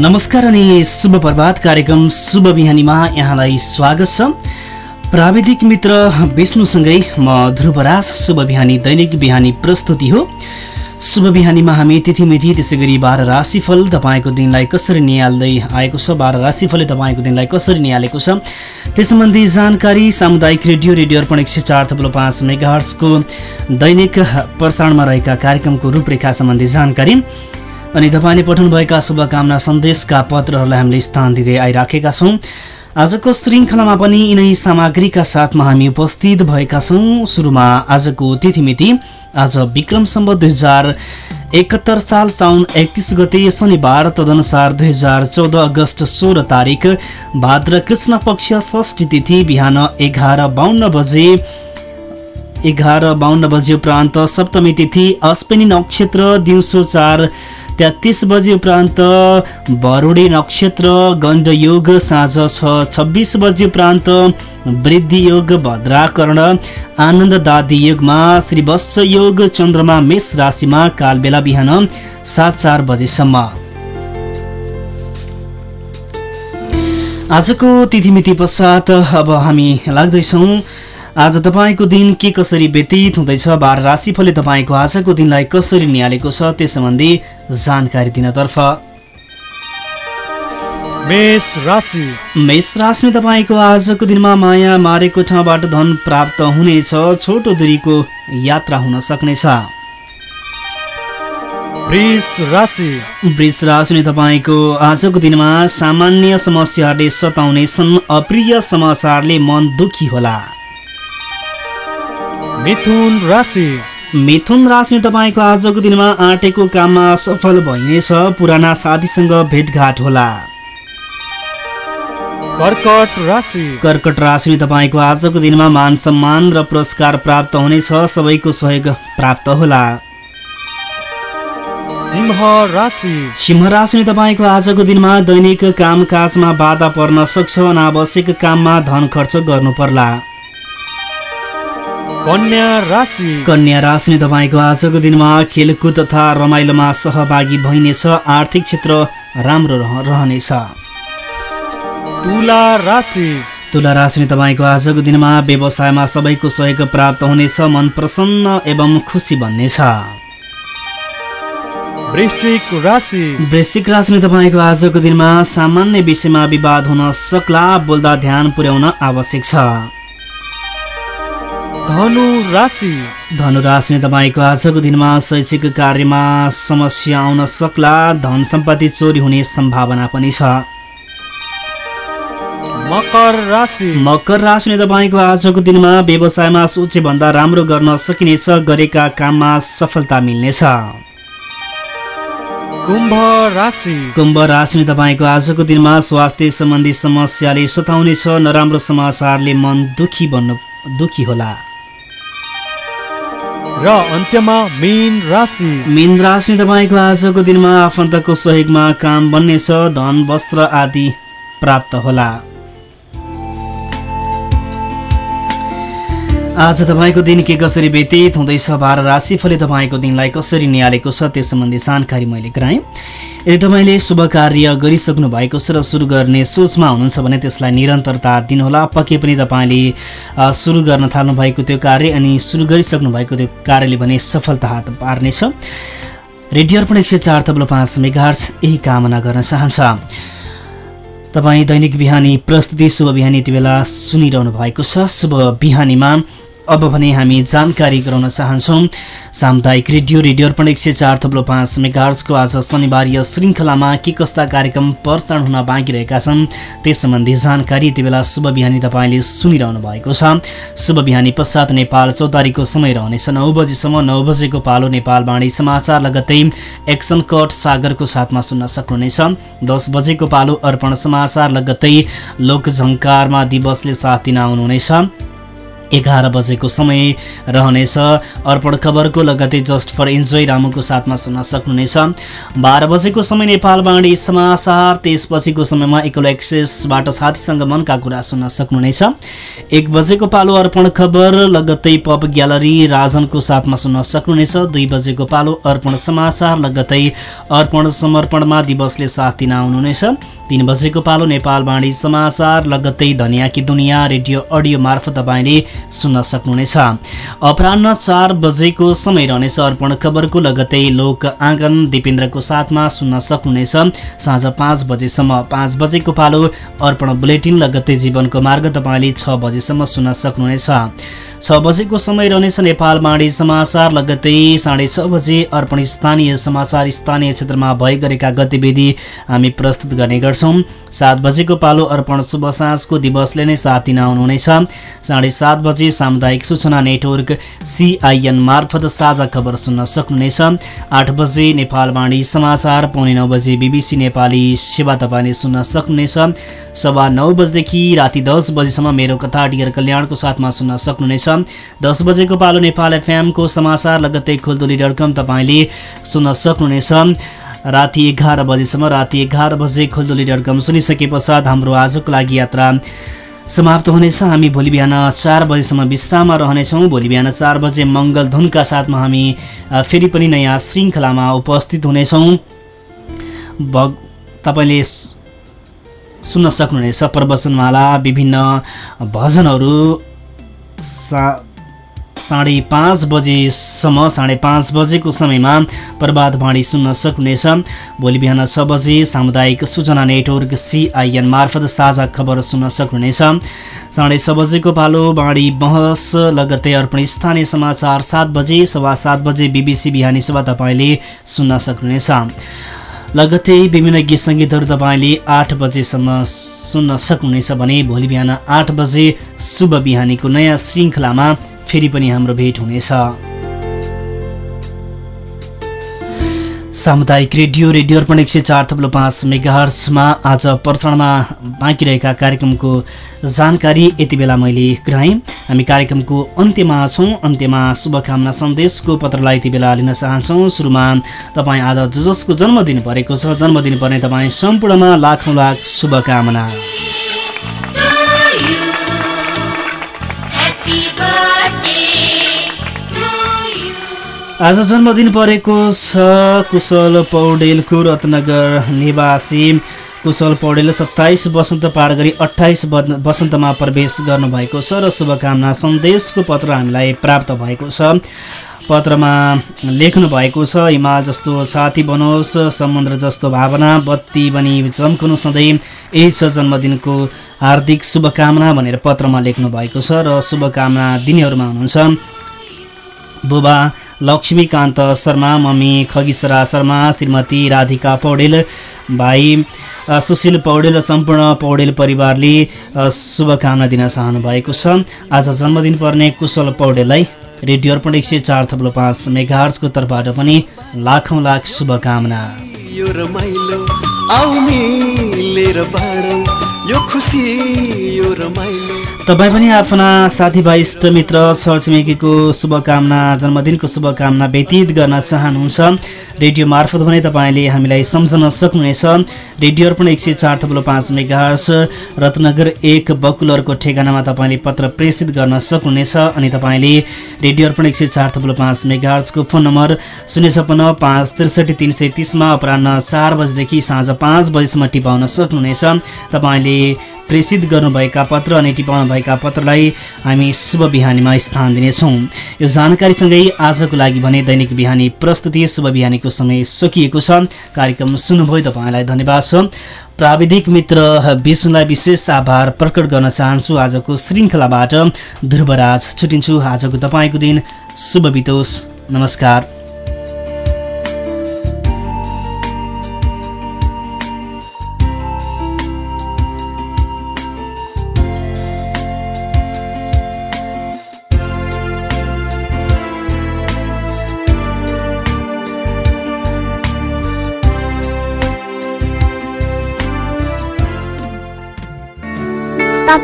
नमस्कार अनि शुभ प्रभात कार्यक्रम शुभ बिहानीमा यहाँलाई स्वागत छ। प्राविधिक मित्र विष्णुसँगै म ध्रुवराज शुभ बिहानी दैनिक बिहानी प्रस्तुति हो। शुभ बिहानीमा हामी तिथिमिथि त्यसै गरी बाह्र राशिफल तपाईँको दिनलाई कसरी निहाल्दै आएको छ बाह्र राशिफलले तपाईँको दिनलाई कसरी निहालेको छ त्यस सम्बन्धी जानकारी सामुदायिक रेडियो रेडियो अर्पण एक सय चार थप्लो पाँच मेगाहर्सको दैनिक प्रसारणमा रहेका कार्यक्रमको रूपरेखा सम्बन्धी जानकारी। अनि तपाईँले पठाउनुभएका शुभकामना सन्देशका पत्रहरूलाई हामीले स्थान दिँदै आइराखेका छौँ। आजको श्रृङ्खलामा पनि यिनै सामग्रीका साथमा हामी उपस्थित भएका छौँ। सुरुमा आजको तिथिमिति। आज विक्रम सम्बत दुई हजार एकहत्तर साल साउन एकतिस गते शनिबार तदनुसार दुई हजार चौध अगस्त सोह्र तारिक भाद्र कृष्ण पक्ष षष्ठी तिथि बिहान एघार बाहन्न बजे एघार बाहन्न बजे उपरान्त सप्तमी तिथि अश्विनी नक्षत्र दिउँसो चार तेत्तिस बजे उपरान्त बरुडी नक्षत्र गण्डयोग साँझ छ छब्बिस बजे उपरान्त वृद्धि योग भद्राकर्ण आनन्द दादी युगमा श्री वत्स योग चन्द्रमा मेष राशिमा कालबेला बिहान सात चार बजेसम्म। आजको तिथिमिति पश्चात अब हामी लाग्दैछौँ आज तपाईँको दिन के कसरी व्यतीत हुँदैछ बाह्र राशिफलले तपाईँको आजको दिनलाई कसरी निहालेको छ त्यस सम्बन्धी जानकारी दिनतर्फ। मेष राशि। मेष राशिमा तपाईँको आजको दिनमा माया मारेको ठाउँबाट धन प्राप्त हुनेछ छोटो दूरीको यात्रा हुन सक्नेछ। वृष राशि। वृष राशिले तपाईँको आजको दिनमा सामान्य समस्याहरूले सताउनेछन् अप्रिय समाचारले मन दुखी होला। मिथुन राशि। मिथुन राशि तपाईँको आजको दिनमा आँटेको काममा सफल भइनेछ। पुराना साथीसँग भेटघाट होला। कर्कट राशि। कर्कट राशि तपाईँको आजको दिनमा मान सम्मान र पुरस्कार प्राप्त हुनेछ। सबैको सहयोग प्राप्त होला। सिंह राशि। सिंह राशि तपाईँको आजको दिनमा दैनिक कामकाजमा बाधा पर्न सक्छ। अनावश्यक काममा धन खर्च गर्नु पर्ला। कन्या राशि। तपाईँको आजको दिनमा खेलकुद तथा रमाइलोमा सहभागी भइनेछ। आर्थिक क्षेत्र राम्रो रहनेछ। तुला राशि। तुला राशि तपाईँको आजको दिनमा व्यवसायमा सबैको सहयोग प्राप्त हुनेछ मन प्रसन्न एवं खुसी बन्नेछ। वृश्चिक राशि। तपाईँको आजको दिनमा सामान्य विषयमा विवाद हुन सक्ला बोल्दा ध्यान पुर्याउन आवश्यक छ। धनु राशि। धनु राशि तपाईँको आजको दिनमा शैक्षिक कार्यमा समस्या आउन सक्ला धन सम्पत्ति चोरी हुने सम्भावना पनि छ। मकर राशि। मकर राशि तपाईँको आजको दिनमा व्यवसायमा सोचे भन्दा राम्रो गर्न सकिनेछ गरेका काममा सफलता मिल्नेछ। कुम्भ राशि। कुम्भ राशि तपाईँको आजको दिनमा स्वास्थ्य सम्बन्धी समस्याले सताउनेछ नराम्रो समाचारले मन दुखी बन्नु दुखी होला। र अन्त्यमा मीन राशि। मीन राशि तपाईँको आजको दिनमा आफन्तको सहयोगमा काम बन्नेछ धन वस्त्र आदि प्राप्त होला। आज तपाईँको दिन के कसरी व्यतीत हुँदैछ बाह्र राशिफलले तपाईँको दिनलाई कसरी निहालेको छ त्यस सम्बन्धी जानकारी मैले गराएँ। यदि तपाईँले शुभ कार्य गरिसक्नु भएको छ र सुरु गर्ने सोचमा हुनुहुन्छ भने त्यसलाई निरन्तरता दिनुहोला। पक्कै पनि तपाईँले सुरु गर्न थाल्नु भएको त्यो कार्य अनि सुरु गरिसक्नु भएको त्यो कार्यले भने सफलता हात पार्नेछ। रेडियो अर्पण एक सय चार तब्लो पाँच मेगार्स यही कामना गर्न चाहन्छ। तपाईँ दैनिक बिहानी प्रस्तुति शुभ बिहानी यति बेला सुनिरहनु भएको छ। शुभ बिहानीमा अब भने हामी जानकारी गराउन चाहन्छौँ। सामुदायिक रेडियो रेडियो अर्पण एक सय चार थप्लो पाँच मेगार्सको आज शनिबारीय श्रृङ्खलामा के कस्ता कार्यक्रम प्रसारण हुन बाँकी रहेका छन् त्यस सम्बन्धी जानकारी यति बेला शुभ बिहानी तपाईँले सुनिरहनु भएको छ। शुभ बिहानी पश्चात नेपाल चौतारीको समय रहनेछ। नौ बजीसम्म नौ बजेको पालो नेपाल बाणी समाचार लगत्तै एक्सन कट सागरको साथमा सुन्न सक्नुहुनेछ। दस बजेको पालो अर्पण समाचार लगत्तै लोकझङ्कारमा दिवसले साथ दिन आउनुहुनेछ। एघार बजेको समय रहनेछ। अर्पण खबरको लगतै जस्ट फर इन्जोय रामुको साथमा सुन्न सक्नुहुनेछ। बाह्र बजेको समय नेपालवाणी समाचार त्यसपछिको समयमा इकोलो एक्सेसबाट साथीसँग मनका कुरा सुन्न सक्नुहुनेछ। एक बजेको पालो अर्पण खबर लगत्तै पप ग्यालरी राजनको साथमा सुन्न सक्नुहुनेछ। दुई बजेको पालो अर्पण समाचार लगत्तै अर्पण समर्पणमा दिवसले साथ दिन आउनुहुनेछ। तिन बजेको पालो नेपालवाणी समाचार लगत्तै धनियाँकी दुनियाँ रेडियो अडियो मार्फत तपाईँले सुन्न सक्नुहुनेछ। अपरान्न चार बजेको समय रहनेछ अर्पण खबरको लगत्तै लोक आँगन दिपेन्द्रको साथमा सुन्न सक्नुहुनेछ। साँझ पाँच बजेसम्म पाँच बजेको पालो अर्पण बुलेटिन लगत्तै जीवनको मार्ग तपाईँले छ बजेसम्म सुन्न सक्नुहुनेछ। छ बजेको समय रहनेछ नेपालवाणी समाचार लगत्तै साढे छ बजे अर्पण स्थानीय समाचार स्थानीय क्षेत्रमा भए गरेका गतिविधि हामी प्रस्तुत गर्ने गर्छौँ। सात बजेको पालो अर्पण शुभ साँझको दिवसले नै साथ दिन आउनुहुनेछ। साढे सात बजे सामुदायिक सूचना नेटवर्क सिआइएन मार्फत साझा खबर सुन्न सक्नुहुनेछ। आठ बजे नेपालवाणी समाचार पौने नौ बजे बिबिसी नेपाली सेवा तपाईँले सुन्न सक्नुहुनेछ। सभा नौ बजेदेखि राति दस बजीसम्म मेरो कथा डियर कल्याणको साथमा सुन्न सक्नुहुनेछ। दस बजेको पालो नेपाल एफएमको समाचार लगत्तै खोलदोली डट कम तपाईँले सुन्न सक्नुहुनेछ। राति एघार बजेसम्म राति एघार बजे खोलदोली डट कम सुनिसके पश्चात हाम्रो आजको लागि यात्रा समाप्त हुनेछ। हामी भोलि बिहान चार बजेसम्म विश्राममा रहनेछौँ। भोलि बिहान चार बजे मङ्गल धुनका साथमा हामी फेरि पनि नयाँ श्रृङ्खलामा उपस्थित हुनेछौँ। भग तपाईँले सुन्न सक्नुहुनेछ प्रवचनमाला विभिन्न भजनहरू सा साढे पाँच बजेसम्म साढे पाँच बजेको समयमा प्रभात भाँडी सुन्न सक्नुहुनेछ भोलि बिहान छ बजे सामुदायिक सूचना नेटवर्क सिआइएन मार्फत साझा खबर सुन्न सक्नुहुनेछ साढे छ बजेको पालो बाँडी बहस लगत्तै अर्पण स्थानीय समाचार सात बजे सवा सात बजे बिबिसी बिहानी सभा तपाईँले सुन्न सक्नुहुनेछ लगत्तै विभिन्न गीत सङ्गीतहरू तपाईँले आठ बजेसम्म सुन्न सक्नुहुनेछ भने भोलि बिहान आठ बजे शुभ बिहानीको नयाँ श्रृङ्खलामा फेरि पनि हाम्रो भेट हुनेछ। सामुदायिक रेडियो रेडियो अर्पण एक सय चार थप्लो पाँच मेगाहर्समा आज प्रसारणमा बाँकी रहेका कार्यक्रमको जानकारी यति बेला मैले गराएँ हामी कार्यक्रमको अन्त्यमा छौँ। अन्त्यमा शुभकामना सन्देशको पत्रलाई यति बेला लिन चाहन्छौँ। सुरुमा तपाईँ आज जो जसको जन्मदिन परेको छ जन्मदिन पर्ने तपाईँ सम्पूर्णमा लाखौँ लाख शुभकामना। आज जन्मदिन परेको छ कुशल पौडेलको रत्नगर निवासी। कुशल पौडेल सत्ताइस वसन्त पार गरी अठाइस वसन्तमा प्रवेश गर्नुभएको छ र शुभकामना सन्देशको पत्र हामीलाई प्राप्त भएको छ। पत्रमा लेख्नु भएको छ हिमाल जस्तो छाती बनोस् समुद्र जस्तो भावना बत्ती बनी चम्कनु सधैँ। यही छ जन्मदिनको हार्दिक शुभकामना भनेर पत्रमा लेख्नु भएको छ र शुभकामना दिनेहरूमा हुनुहुन्छ। बुबा लक्ष्मीकान्त शर्मा मम्मी खगिसरा शर्मा श्रीमती राधिका पौडेल भाइ सुशील पौडेल र सम्पूर्ण पौडेल परिवारले शुभकामना दिन चाहनु भएको छ। आज जन्मदिन पर्ने कुशल पौडेललाई रेडियो अर्पण एक सय चार थप्लो पाँच मेघार्सको तर्फबाट पनि लाखौँ लाख शुभकामना। यो तपाईँ पनि आफ्ना साथीभाइ इष्टमित्र छरछिमेकीको शुभकामना जन्मदिनको शुभकामना व्यतीत गर्न चाहनुहुन्छ। रेडियो मार्फत भने तपाईँले हामीलाई सम्झन सक्नुहुनेछ। रेडियो अर्पण एक सय चार थप्लो पाँच मेगाहर्स रत्नगर एक बकुलरको ठेगानामा तपाईँले पत्र प्रेषित गर्न सक्नुहुनेछ अनि तपाईँले रेडियो अर्पण एक सय चार थप्लो पाँच मेगाहर्सको फोन नम्बर शून्य छपन्न पाँच त्रिसठी तिन सय तिसमा अपरान्न चार बजीदेखि साँझ पाँच बजीसम्म टिपाउन सक्नुहुनेछ। तपाईँले प्रेषित गर्नुभएका पत्र अनि टिपाउनुभएका पत्रलाई हामी शुभ बिहानीमा स्थान दिनेछौँ। यो जानकारीसँगै आजको लागि भने दैनिक बिहानी प्रस्तुति शुभ बिहानीको समय सकिएको छ कार्यक्रम सुन्नुभयो तपाईँलाई धन्यवाद छ। प्राविधिक मित्र विष्णुलाई विशेष आभार प्रकट गर्न चाहन्छु। आजको श्रृङ्खलाबाट ध्रुवराज छुटिन्छु। आजको तपाईँको दिन शुभ बितोस्। नमस्कार।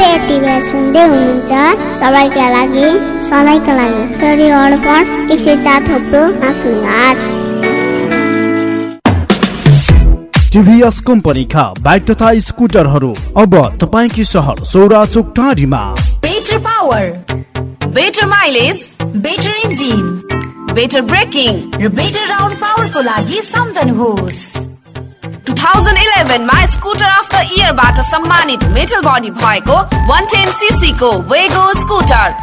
तपाईँ यति बेला सुन्दै हुनुहुन्छ। सबैका लागि सधैँका लागि। रेडियो अर्पण एक सय चार थोप्रो पाँच। टिभीएस कम्पनीका बाइक तथा स्कुटरहरू अब तपाईँकी सहर सौरा चोक टाढीमा better power better mileage better engine better braking र बेटर राउन्ड पावरको लागि सम्झनुहोस् 2011 मा स्कुटर अफ द इयरबाट सम्मानित मेटल बडी भएको 110 सीसी को वेगो स्कुटर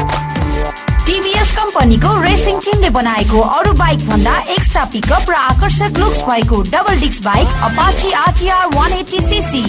टिभीएस कम्पनीको रेसिङ टिमले बनाएको अरू बाइक भन्दा एक्स्ट्रा पिकअप र आकर्षक लुक्स भएको double disk bike Apache RTR 180 CC